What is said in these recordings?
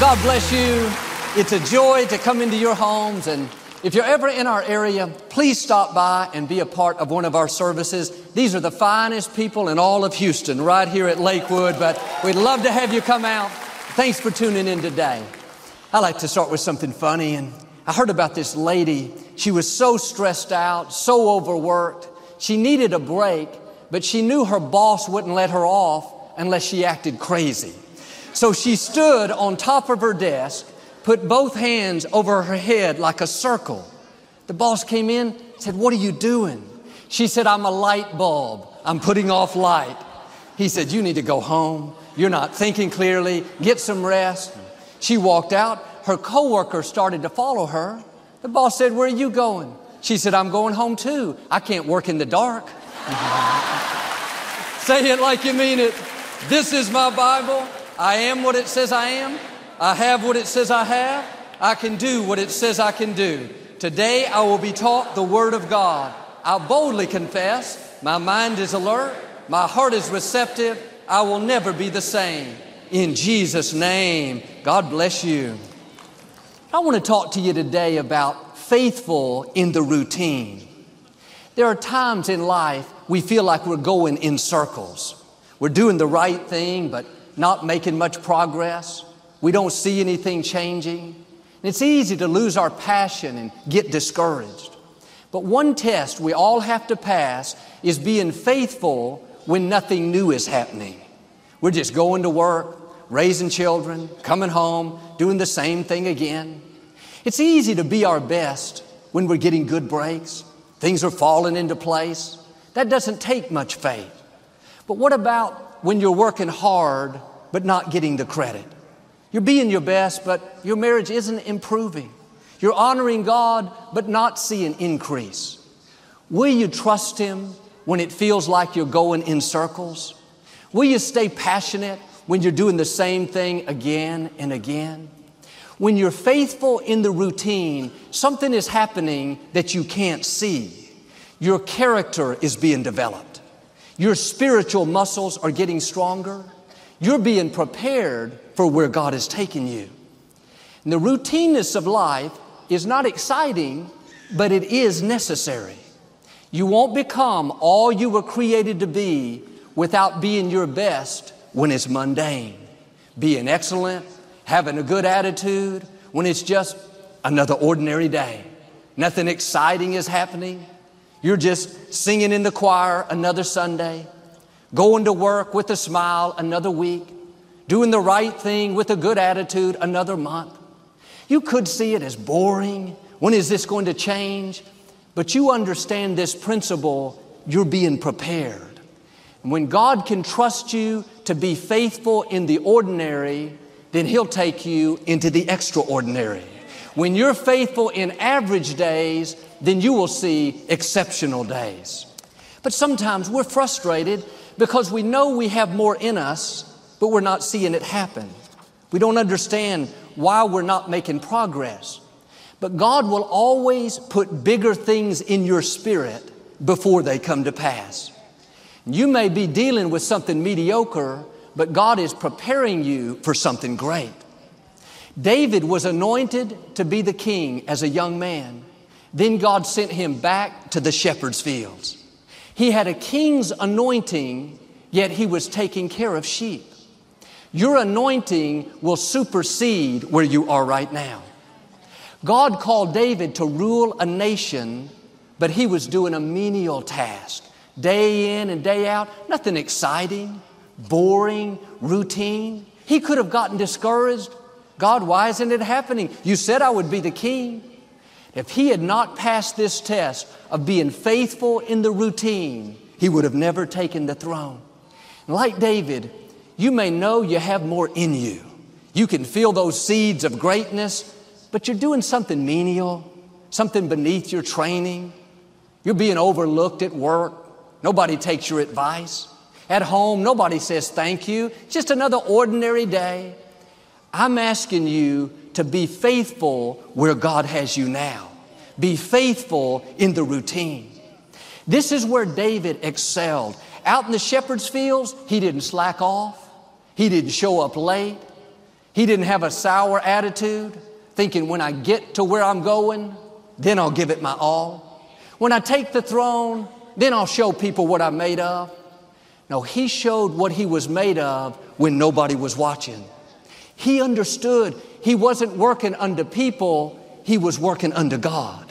God bless you. It's a joy to come into your homes. And if you're ever in our area, please stop by and be a part of one of our services. These are the finest people in all of Houston right here at Lakewood, but we'd love to have you come out. Thanks for tuning in today. I like to start with something funny. And I heard about this lady. She was so stressed out, so overworked. She needed a break, but she knew her boss wouldn't let her off unless she acted crazy. So she stood on top of her desk, put both hands over her head like a circle. The boss came in, said, What are you doing? She said, I'm a light bulb. I'm putting off light. He said, You need to go home. You're not thinking clearly. Get some rest. She walked out. Her coworker started to follow her. The boss said, Where are you going? She said, I'm going home too. I can't work in the dark. Say it like you mean it. This is my Bible. I am what it says I am. I have what it says I have. I can do what it says I can do. Today I will be taught the Word of God. I'll boldly confess. My mind is alert. My heart is receptive. I will never be the same. In Jesus' name, God bless you. I want to talk to you today about faithful in the routine. There are times in life we feel like we're going in circles. We're doing the right thing, but not making much progress. We don't see anything changing. And it's easy to lose our passion and get discouraged. But one test we all have to pass is being faithful when nothing new is happening. We're just going to work, raising children, coming home, doing the same thing again. It's easy to be our best when we're getting good breaks, things are falling into place. That doesn't take much faith. But what about when you're working hard but not getting the credit? You're being your best, but your marriage isn't improving. You're honoring God, but not seeing increase. Will you trust Him when it feels like you're going in circles? Will you stay passionate when you're doing the same thing again and again? When you're faithful in the routine, something is happening that you can't see. Your character is being developed. Your spiritual muscles are getting stronger. You're being prepared for where God is taking you. And the routineness of life is not exciting, but it is necessary. You won't become all you were created to be without being your best when it's mundane, being excellent, having a good attitude, when it's just another ordinary day. Nothing exciting is happening. You're just singing in the choir another Sunday, going to work with a smile another week, doing the right thing with a good attitude another month. You could see it as boring. When is this going to change? But you understand this principle, you're being prepared. When God can trust you to be faithful in the ordinary, then He'll take you into the extraordinary. When you're faithful in average days, then you will see exceptional days. But sometimes we're frustrated because we know we have more in us, but we're not seeing it happen. We don't understand why we're not making progress. But God will always put bigger things in your spirit before they come to pass. You may be dealing with something mediocre, but God is preparing you for something great. David was anointed to be the king as a young man. Then God sent him back to the shepherd's fields. He had a king's anointing, yet he was taking care of sheep. Your anointing will supersede where you are right now. God called David to rule a nation, but he was doing a menial task, day in and day out, nothing exciting, boring, routine. He could have gotten discouraged. God, why isn't it happening? You said I would be the king. If he had not passed this test of being faithful in the routine, he would have never taken the throne. like David, you may know you have more in you. You can feel those seeds of greatness, but you're doing something menial, something beneath your training. You're being overlooked at work. Nobody takes your advice. At home, nobody says thank you. Just another ordinary day. I'm asking you to be faithful where God has you now. Be faithful in the routine. This is where David excelled. Out in the shepherd's fields, he didn't slack off. He didn't show up late. He didn't have a sour attitude, thinking when I get to where I'm going, then I'll give it my all. When I take the throne, then I'll show people what I'm made of. No, he showed what he was made of when nobody was watching. He understood he wasn't working under people, he was working under God.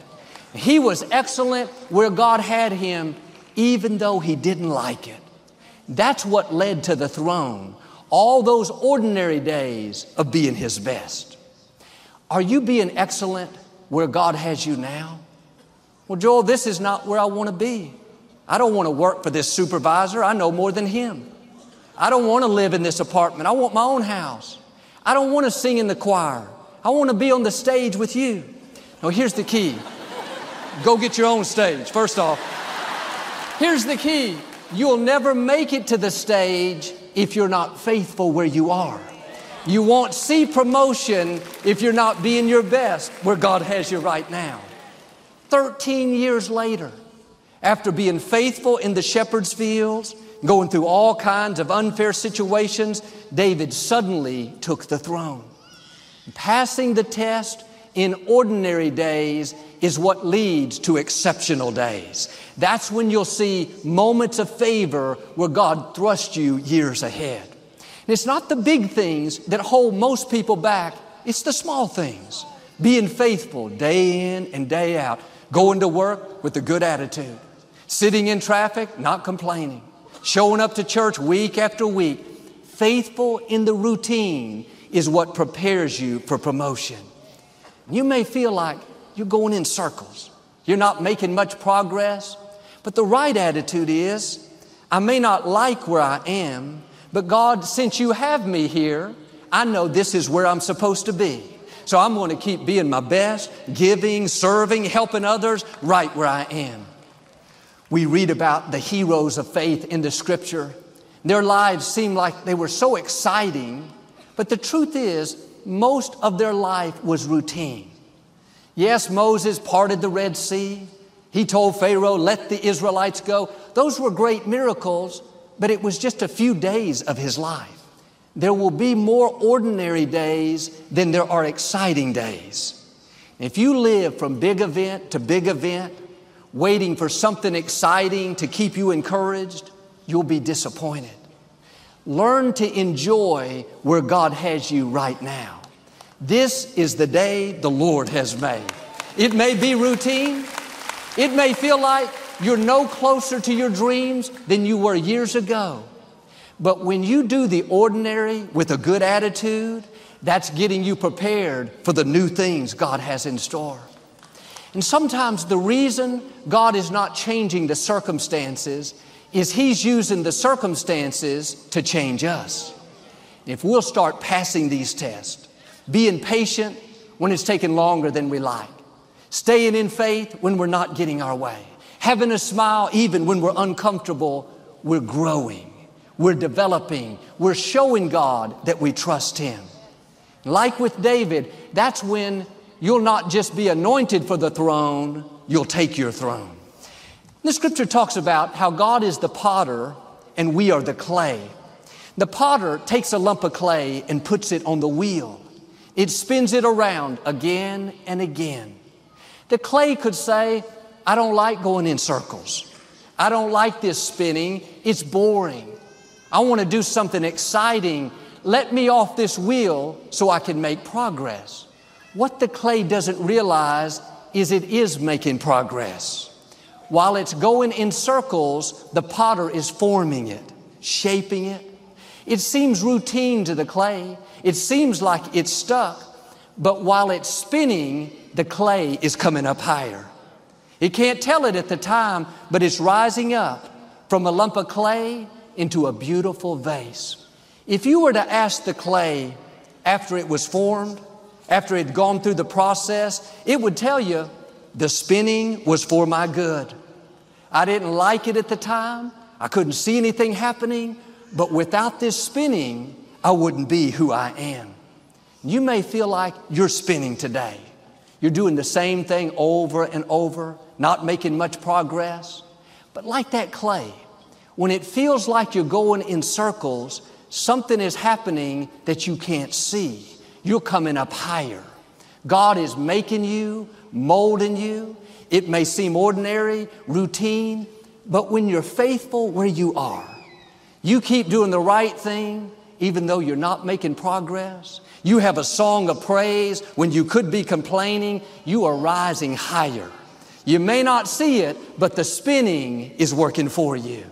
He was excellent where God had him, even though he didn't like it. That's what led to the throne. All those ordinary days of being his best. Are you being excellent where God has you now? Well, Joel, this is not where I want to be. I don't want to work for this supervisor. I know more than him. I don't want to live in this apartment. I want my own house. I don't want to sing in the choir. I want to be on the stage with you. No, here's the key. Go get your own stage, first off. Here's the key. You'll never make it to the stage if you're not faithful where you are. You won't see promotion if you're not being your best where God has you right now. 13 years later, after being faithful in the shepherd's fields, going through all kinds of unfair situations, David suddenly took the throne. Passing the test in ordinary days is what leads to exceptional days. That's when you'll see moments of favor where God thrusts you years ahead. And it's not the big things that hold most people back, it's the small things. Being faithful day in and day out, going to work with a good attitude, sitting in traffic, not complaining, showing up to church week after week. Faithful in the routine is what prepares you for promotion. You may feel like you're going in circles. You're not making much progress. But the right attitude is, I may not like where I am, but God, since you have me here, I know this is where I'm supposed to be. So I'm going to keep being my best, giving, serving, helping others right where I am. We read about the heroes of faith in the scripture. Their lives seem like they were so exciting, but the truth is, most of their life was routine. Yes, Moses parted the Red Sea. He told Pharaoh, let the Israelites go. Those were great miracles, but it was just a few days of his life. There will be more ordinary days than there are exciting days. If you live from big event to big event, waiting for something exciting to keep you encouraged, you'll be disappointed. Learn to enjoy where God has you right now. This is the day the Lord has made. It may be routine. It may feel like you're no closer to your dreams than you were years ago. But when you do the ordinary with a good attitude, that's getting you prepared for the new things God has in store. And sometimes the reason God is not changing the circumstances is He's using the circumstances to change us. If we'll start passing these tests, being patient when it's taking longer than we like, staying in faith when we're not getting our way, having a smile even when we're uncomfortable, we're growing, we're developing, we're showing God that we trust Him. Like with David, that's when you'll not just be anointed for the throne, you'll take your throne. The scripture talks about how God is the potter and we are the clay. The potter takes a lump of clay and puts it on the wheel. It spins it around again and again. The clay could say, I don't like going in circles. I don't like this spinning. It's boring. I want to do something exciting. Let me off this wheel so I can make progress. What the clay doesn't realize is it is making progress. While it's going in circles, the potter is forming it, shaping it. It seems routine to the clay. It seems like it's stuck. But while it's spinning, the clay is coming up higher. It can't tell it at the time, but it's rising up from a lump of clay into a beautiful vase. If you were to ask the clay after it was formed, after it had gone through the process, it would tell you the spinning was for my good. I didn't like it at the time. I couldn't see anything happening, but without this spinning, I wouldn't be who I am. You may feel like you're spinning today. You're doing the same thing over and over, not making much progress. But like that clay, when it feels like you're going in circles, something is happening that you can't see. You're coming up higher. God is making you, molding you. It may seem ordinary, routine, but when you're faithful where you are, you keep doing the right thing, even though you're not making progress. You have a song of praise when you could be complaining. You are rising higher. You may not see it, but the spinning is working for you.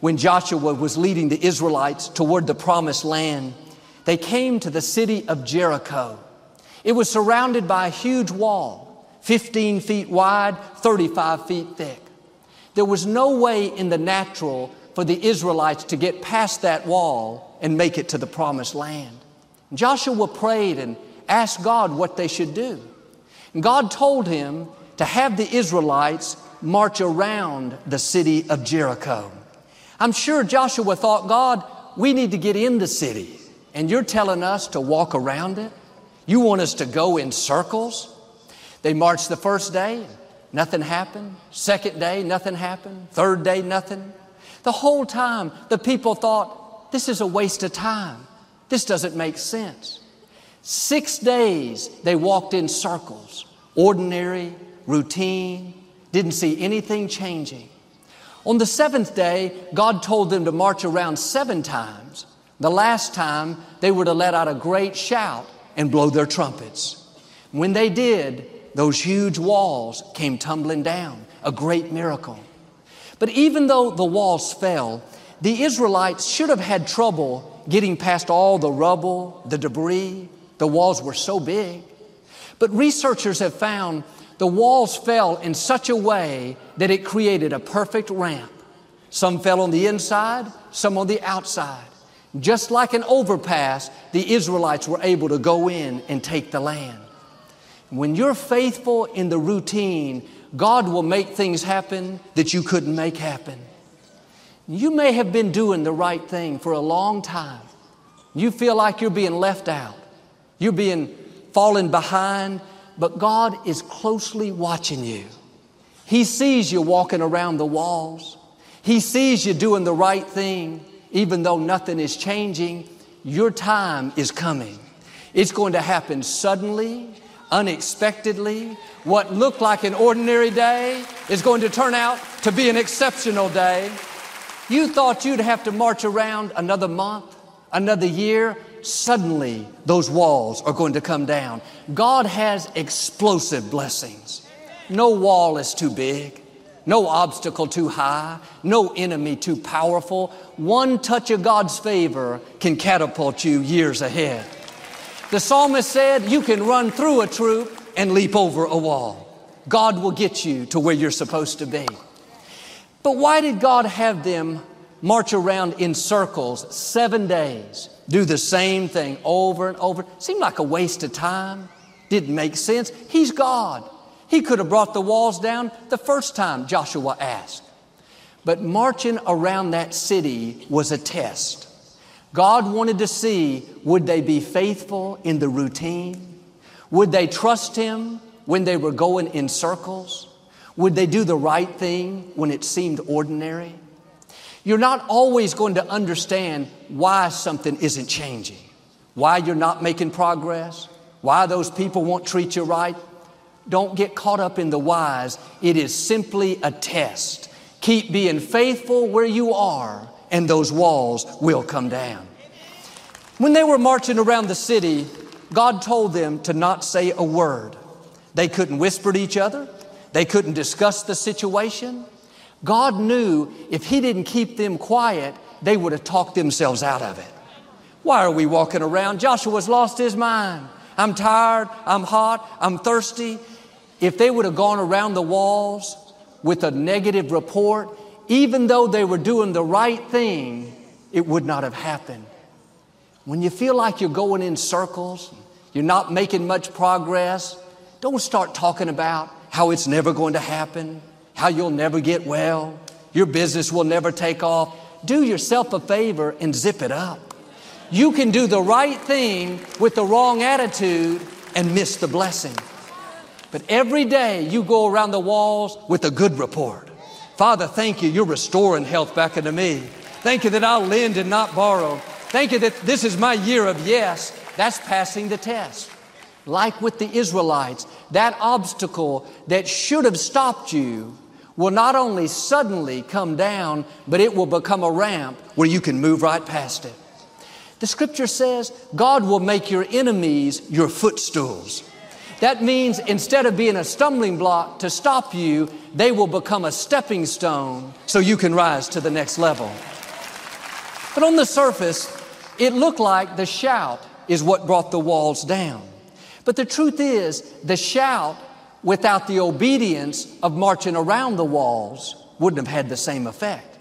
When Joshua was leading the Israelites toward the promised land, they came to the city of Jericho. It was surrounded by a huge wall, 15 feet wide, 35 feet thick. There was no way in the natural for the Israelites to get past that wall and make it to the promised land. Joshua prayed and asked God what they should do. And God told him to have the Israelites march around the city of Jericho. I'm sure Joshua thought, God, we need to get in the city, and you're telling us to walk around it? You want us to go in circles? They marched the first day, nothing happened. Second day, nothing happened. Third day, nothing. The whole time, the people thought, this is a waste of time. This doesn't make sense. Six days they walked in circles, ordinary, routine, didn't see anything changing. On the seventh day, God told them to march around seven times. The last time, they were to let out a great shout and blow their trumpets. When they did, those huge walls came tumbling down, a great miracle. But even though the walls fell, the Israelites should have had trouble getting past all the rubble, the debris. The walls were so big. But researchers have found the walls fell in such a way that it created a perfect ramp. Some fell on the inside, some on the outside. Just like an overpass, the Israelites were able to go in and take the land. When you're faithful in the routine, God will make things happen that you couldn't make happen. You may have been doing the right thing for a long time. You feel like you're being left out. You're being falling behind but God is closely watching you. He sees you walking around the walls. He sees you doing the right thing, even though nothing is changing. Your time is coming. It's going to happen suddenly, unexpectedly. What looked like an ordinary day is going to turn out to be an exceptional day. You thought you'd have to march around another month, another year, suddenly those walls are going to come down. God has explosive blessings. No wall is too big, no obstacle too high, no enemy too powerful. One touch of God's favor can catapult you years ahead. The psalmist said, You can run through a troop and leap over a wall. God will get you to where you're supposed to be. But why did God have them march around in circles seven days? do the same thing over and over. Seemed like a waste of time. Didn't make sense. He's God. He could have brought the walls down the first time Joshua asked. But marching around that city was a test. God wanted to see would they be faithful in the routine? Would they trust Him when they were going in circles? Would they do the right thing when it seemed ordinary? You're not always going to understand why something isn't changing, why you're not making progress, why those people won't treat you right. Don't get caught up in the whys. It is simply a test. Keep being faithful where you are, and those walls will come down. When they were marching around the city, God told them to not say a word. They couldn't whisper to each other. They couldn't discuss the situation. God knew if He didn't keep them quiet, they would have talked themselves out of it. Why are we walking around? Joshua's lost his mind. I'm tired, I'm hot, I'm thirsty. If they would have gone around the walls with a negative report, even though they were doing the right thing, it would not have happened. When you feel like you're going in circles, you're not making much progress, don't start talking about how it's never going to happen how you'll never get well, your business will never take off. Do yourself a favor and zip it up. You can do the right thing with the wrong attitude and miss the blessing. But every day you go around the walls with a good report. Father, thank you. You're restoring health back into me. Thank you that I'll lend and not borrow. Thank you that this is my year of yes, that's passing the test. Like with the Israelites, that obstacle that should have stopped you will not only suddenly come down, but it will become a ramp where you can move right past it. The scripture says God will make your enemies your footstools. That means instead of being a stumbling block to stop you, they will become a stepping stone so you can rise to the next level. But on the surface, it looked like the shout is what brought the walls down. But the truth is, the shout without the obedience of marching around the walls wouldn't have had the same effect.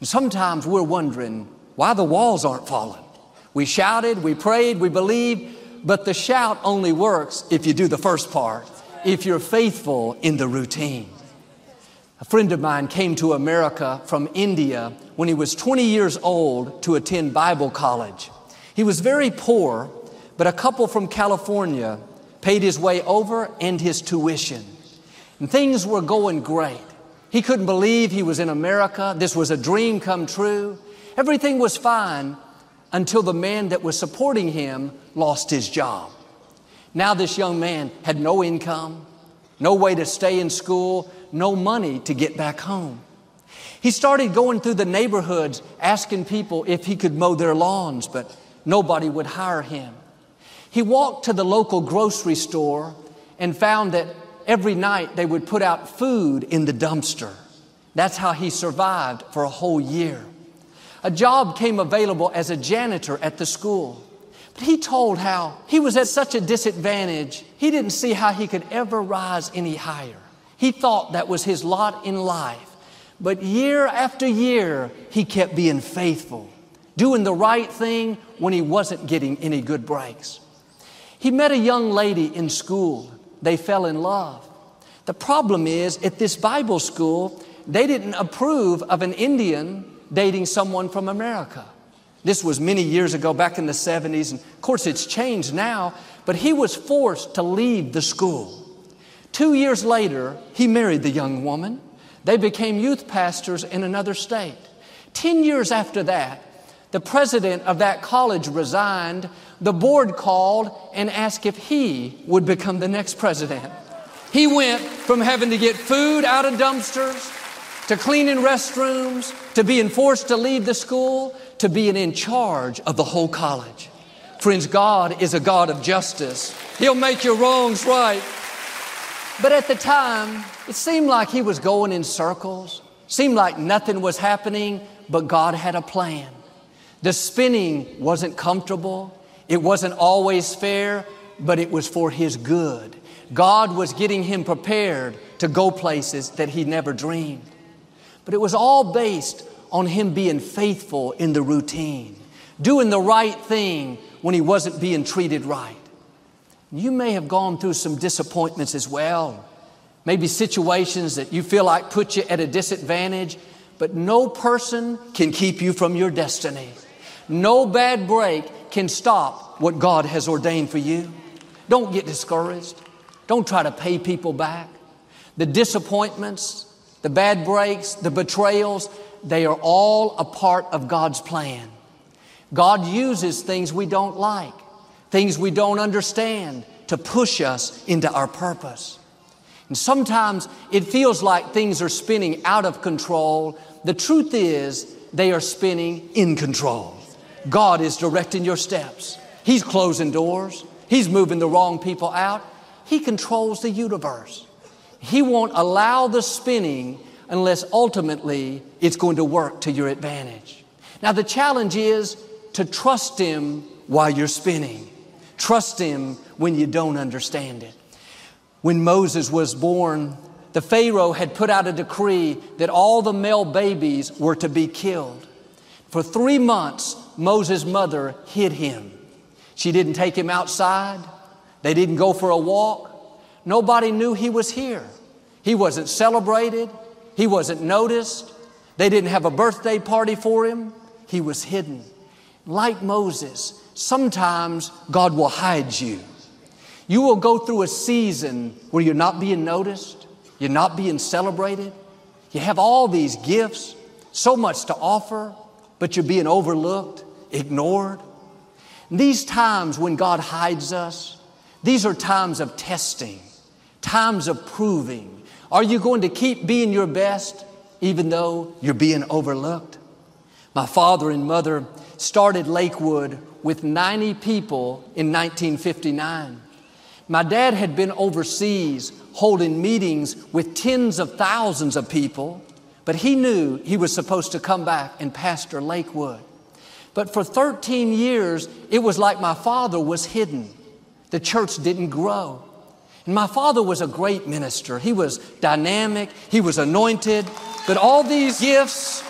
And sometimes we're wondering why the walls aren't falling. We shouted, we prayed, we believed, but the shout only works if you do the first part, if you're faithful in the routine. A friend of mine came to America from India when he was 20 years old to attend Bible college. He was very poor, but a couple from California paid his way over and his tuition. And things were going great. He couldn't believe he was in America. This was a dream come true. Everything was fine until the man that was supporting him lost his job. Now, this young man had no income, no way to stay in school, no money to get back home. He started going through the neighborhoods asking people if he could mow their lawns, but nobody would hire him. He walked to the local grocery store and found that every night they would put out food in the dumpster. That's how he survived for a whole year. A job came available as a janitor at the school. But he told how he was at such a disadvantage, he didn't see how he could ever rise any higher. He thought that was his lot in life. But year after year, he kept being faithful, doing the right thing when he wasn't getting any good breaks. He met a young lady in school. They fell in love. The problem is, at this Bible school, they didn't approve of an Indian dating someone from America. This was many years ago, back in the 70s, and of course it's changed now, but he was forced to leave the school. Two years later, he married the young woman. They became youth pastors in another state. Ten years after that, the president of that college resigned. The board called and asked if he would become the next president. He went from having to get food out of dumpsters to cleaning restrooms, to being forced to leave the school, to being in charge of the whole college. Friends, God is a God of justice. He'll make your wrongs right. But at the time, it seemed like he was going in circles, seemed like nothing was happening, but God had a plan. The spinning wasn't comfortable, it wasn't always fair, but it was for his good. God was getting him prepared to go places that he never dreamed. But it was all based on him being faithful in the routine, doing the right thing when he wasn't being treated right. You may have gone through some disappointments as well. Maybe situations that you feel like put you at a disadvantage, but no person can keep you from your destiny. No bad break can stop what God has ordained for you. Don't get discouraged. Don't try to pay people back. The disappointments, the bad breaks, the betrayals, they are all a part of God's plan. God uses things we don't like, things we don't understand to push us into our purpose. And sometimes it feels like things are spinning out of control. The truth is, they are spinning in control. God is directing your steps. He's closing doors. He's moving the wrong people out. He controls the universe. He won't allow the spinning unless ultimately it's going to work to your advantage. Now, the challenge is to trust Him while you're spinning. Trust Him when you don't understand it. When Moses was born, the Pharaoh had put out a decree that all the male babies were to be killed. For three months, Moses' mother hid him. She didn't take him outside. They didn't go for a walk. Nobody knew he was here. He wasn't celebrated. He wasn't noticed. They didn't have a birthday party for him. He was hidden. Like Moses, sometimes God will hide you. You will go through a season where you're not being noticed, you're not being celebrated. You have all these gifts, so much to offer, but you're being overlooked, ignored. These times when God hides us, these are times of testing, times of proving. Are you going to keep being your best even though you're being overlooked? My father and mother started Lakewood with 90 people in 1959. My dad had been overseas holding meetings with tens of thousands of people, but he knew he was supposed to come back and pastor Lakewood. But for 13 years, it was like my father was hidden. The church didn't grow. My father was a great minister. He was dynamic, he was anointed, but all these gifts,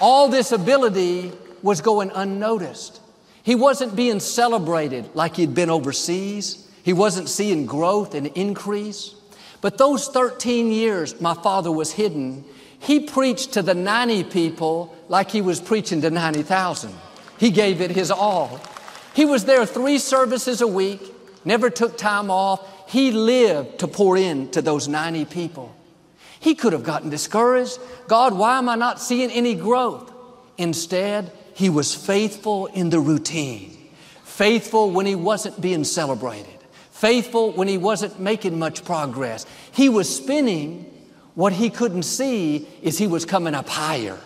all this ability was going unnoticed. He wasn't being celebrated like he'd been overseas. He wasn't seeing growth and increase. But those 13 years my father was hidden, he preached to the 90 people like he was preaching to 90,000. He gave it his all. He was there three services a week, never took time off. He lived to pour in to those 90 people. He could have gotten discouraged. God, why am I not seeing any growth? Instead, he was faithful in the routine, faithful when he wasn't being celebrated, faithful when he wasn't making much progress. He was spinning. What he couldn't see is he was coming up higher.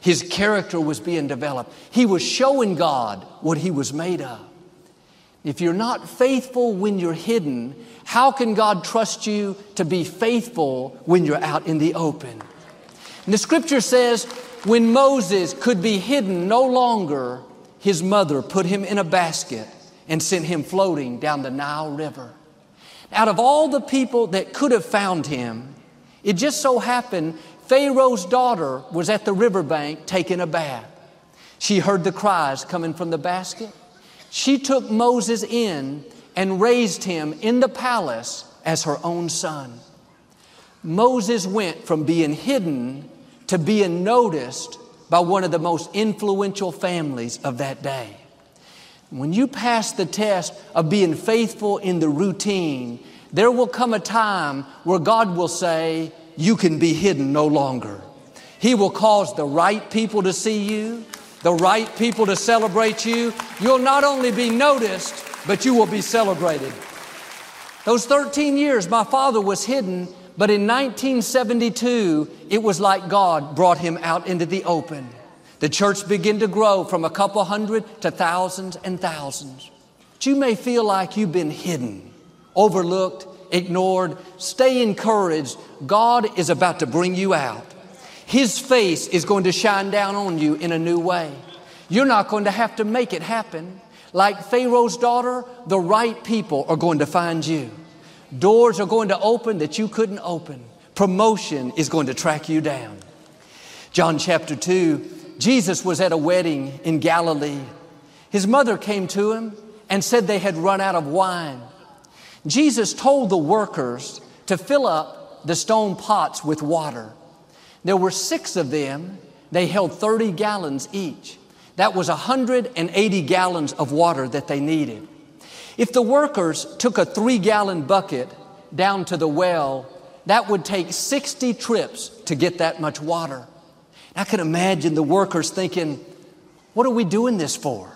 His character was being developed. He was showing God what he was made of. If you're not faithful when you're hidden, how can God trust you to be faithful when you're out in the open? And the scripture says, when Moses could be hidden no longer, his mother put him in a basket and sent him floating down the Nile River. Out of all the people that could have found him, it just so happened Pharaoh's daughter was at the riverbank taking a bath. She heard the cries coming from the basket. She took Moses in and raised him in the palace as her own son. Moses went from being hidden to being noticed by one of the most influential families of that day. When you pass the test of being faithful in the routine, there will come a time where God will say, You can be hidden no longer. He will cause the right people to see you, the right people to celebrate you. You'll not only be noticed, but you will be celebrated. Those 13 years, my father was hidden but in 1972, it was like God brought him out into the open. The church began to grow from a couple hundred to thousands and thousands. But you may feel like you've been hidden, overlooked, ignored. Stay encouraged. God is about to bring you out. His face is going to shine down on you in a new way. You're not going to have to make it happen. Like Pharaoh's daughter, the right people are going to find you. Doors are going to open that you couldn't open. Promotion is going to track you down. John chapter 2, Jesus was at a wedding in Galilee. His mother came to him and said they had run out of wine. Jesus told the workers to fill up the stone pots with water. There were six of them. They held 30 gallons each. That was 180 gallons of water that they needed. If the workers took a three gallon bucket down to the well, that would take 60 trips to get that much water. I can imagine the workers thinking, what are we doing this for?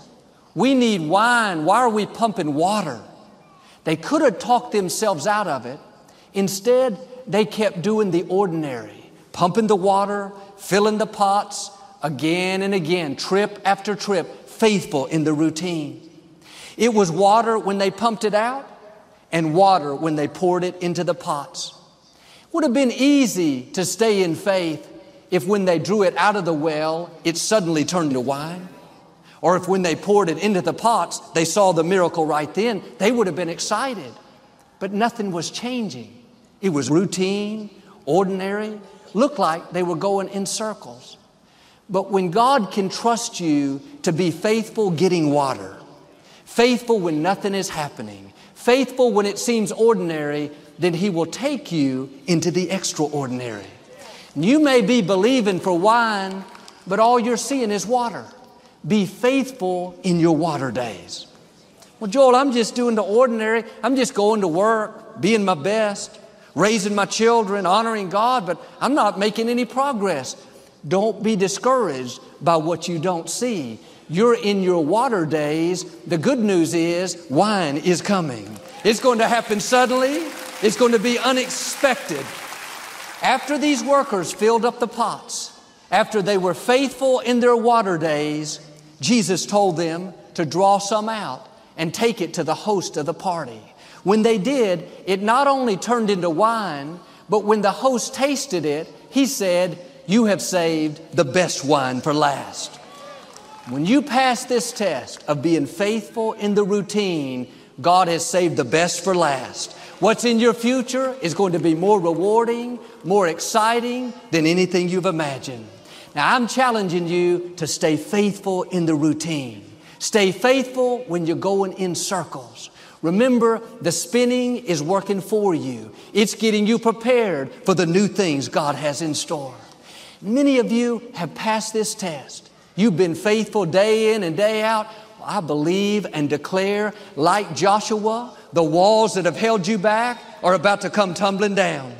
We need wine. Why are we pumping water? They could have talked themselves out of it. Instead, they kept doing the ordinary, pumping the water, filling the pots again and again, trip after trip, faithful in the routine. It was water when they pumped it out and water when they poured it into the pots. It would have been easy to stay in faith if when they drew it out of the well, it suddenly turned to wine. Or if when they poured it into the pots, they saw the miracle right then, they would have been excited. But nothing was changing. It was routine, ordinary, looked like they were going in circles. But when God can trust you to be faithful getting water, faithful when nothing is happening, faithful when it seems ordinary, then He will take you into the extraordinary. You may be believing for wine, but all you're seeing is water. Be faithful in your water days. Well, Joel, I'm just doing the ordinary. I'm just going to work, being my best, raising my children, honoring God, but I'm not making any progress. Don't be discouraged by what you don't see. You're in your water days. The good news is wine is coming. It's going to happen suddenly. It's going to be unexpected. After these workers filled up the pots, after they were faithful in their water days, Jesus told them to draw some out and take it to the host of the party. When they did, it not only turned into wine, but when the host tasted it, he said, You have saved the best wine for last. When you pass this test of being faithful in the routine, God has saved the best for last. What's in your future is going to be more rewarding, more exciting than anything you've imagined. Now, I'm challenging you to stay faithful in the routine. Stay faithful when you're going in circles. Remember, the spinning is working for you. It's getting you prepared for the new things God has in store. Many of you have passed this test. You've been faithful day in and day out. I believe and declare, like Joshua, the walls that have held you back are about to come tumbling down.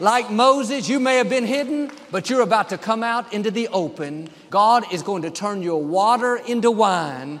Like Moses, you may have been hidden, but you're about to come out into the open. God is going to turn your water into wine,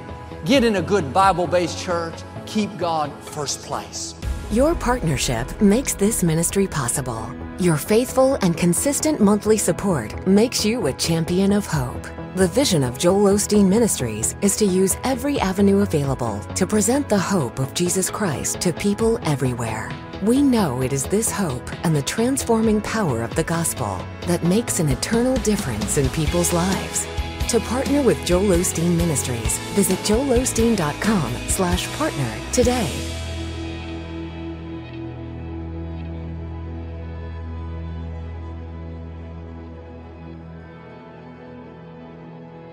Get in a good Bible based church. Keep God first place. Your partnership makes this ministry possible. Your faithful and consistent monthly support makes you a champion of hope. The vision of Joel Osteen Ministries is to use every avenue available to present the hope of Jesus Christ to people everywhere. We know it is this hope and the transforming power of the gospel that makes an eternal difference in people's lives. To partner with Joel Osteen Ministries, visit joelosteen.com slash partner today.